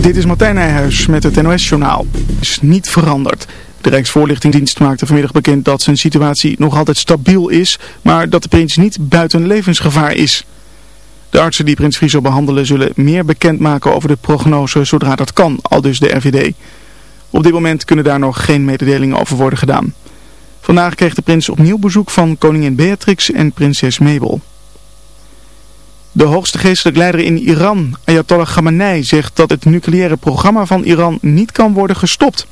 Dit is Martijn Nijhuis met het NOS-journaal. is niet veranderd. De Rijksvoorlichtingsdienst maakte vanmiddag bekend dat zijn situatie nog altijd stabiel is, maar dat de prins niet buiten levensgevaar is. De artsen die prins Friso behandelen zullen meer bekendmaken over de prognose zodra dat kan, al dus de RVD. Op dit moment kunnen daar nog geen mededelingen over worden gedaan. Vandaag kreeg de prins opnieuw bezoek van koningin Beatrix en prinses Mabel. De hoogste geestelijke leider in Iran, Ayatollah Khamenei, zegt dat het nucleaire programma van Iran niet kan worden gestopt.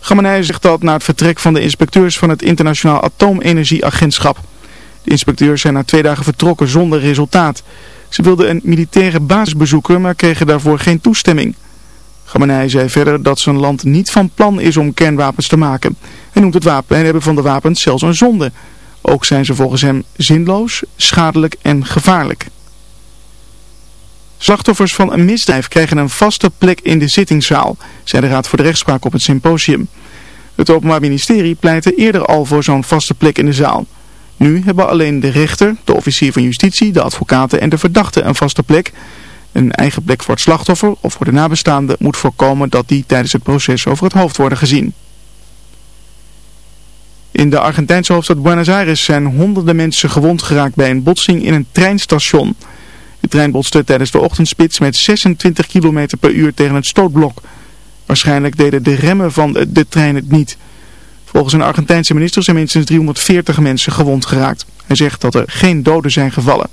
Khamenei zegt dat na het vertrek van de inspecteurs van het Internationaal Atoomenergieagentschap. De inspecteurs zijn na twee dagen vertrokken zonder resultaat. Ze wilden een militaire basis bezoeken, maar kregen daarvoor geen toestemming. Khamenei zei verder dat zijn land niet van plan is om kernwapens te maken. Hij noemt het wapen en hebben van de wapens zelfs een zonde. Ook zijn ze volgens hem zinloos, schadelijk en gevaarlijk. Slachtoffers van een misdrijf krijgen een vaste plek in de zittingszaal, zei de Raad voor de Rechtspraak op het symposium. Het Openbaar Ministerie pleitte eerder al voor zo'n vaste plek in de zaal. Nu hebben alleen de rechter, de officier van justitie, de advocaten en de verdachte een vaste plek. Een eigen plek voor het slachtoffer of voor de nabestaanden moet voorkomen dat die tijdens het proces over het hoofd worden gezien. In de Argentijnse hoofdstad Buenos Aires zijn honderden mensen gewond geraakt bij een botsing in een treinstation. De trein botste tijdens de ochtendspits met 26 km per uur tegen het stootblok. Waarschijnlijk deden de remmen van de, trein het niet. Volgens een Argentijnse minister zijn minstens 340 mensen gewond geraakt. Hij zegt dat er geen doden zijn gevallen.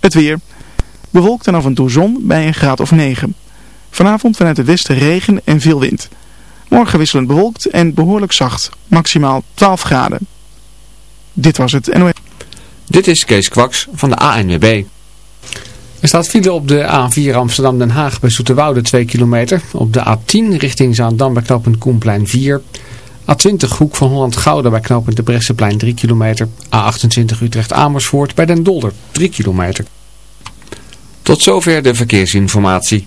Het weer. Bewolkt en af en toe zon bij een graad of 9. Vanavond vanuit het westen regen en veel wind. Morgen wisselend bewolkt en behoorlijk zacht. Maximaal 12 graden. Dit was het NOS. Dit is Kees Kwaks van de ANWB. Er staat file op de A4 Amsterdam-Den Haag bij Zoeterwoude 2 kilometer. Op de A10 richting Zaandam bij knooppunt Koenplein 4. A20 Hoek van Holland-Gouda bij knooppunt de Bresseplein 3 kilometer. A28 Utrecht-Amersfoort bij Den Dolder 3 kilometer. Tot zover de verkeersinformatie.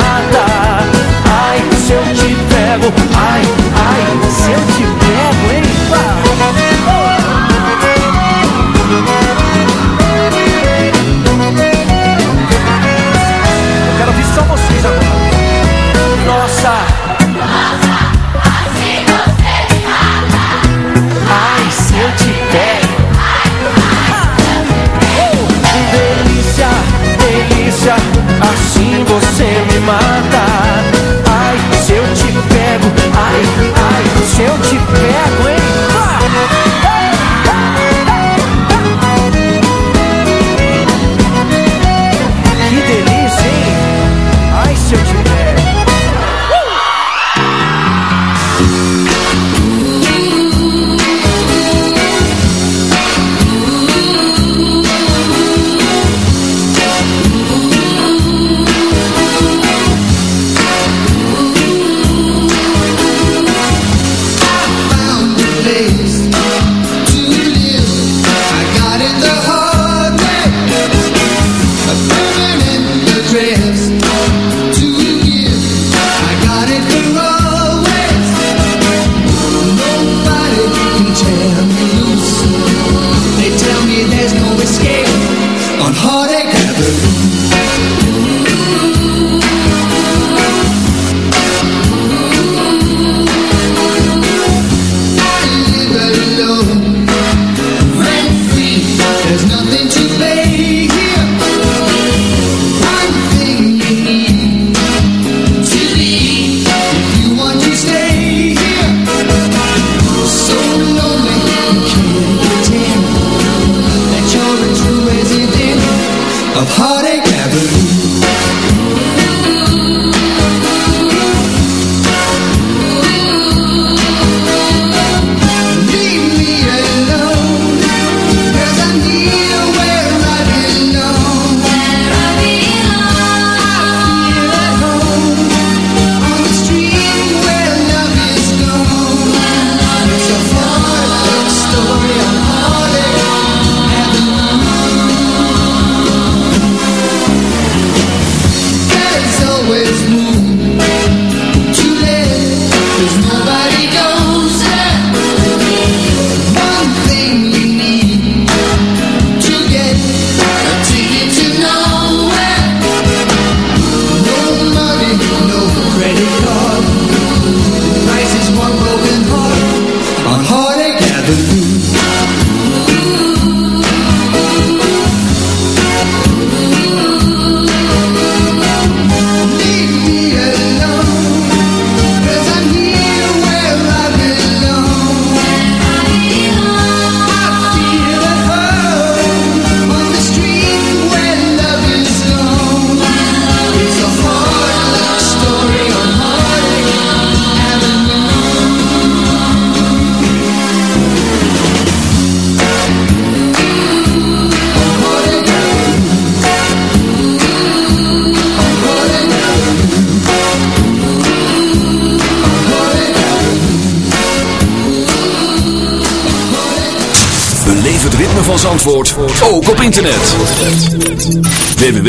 of high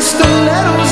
stilettos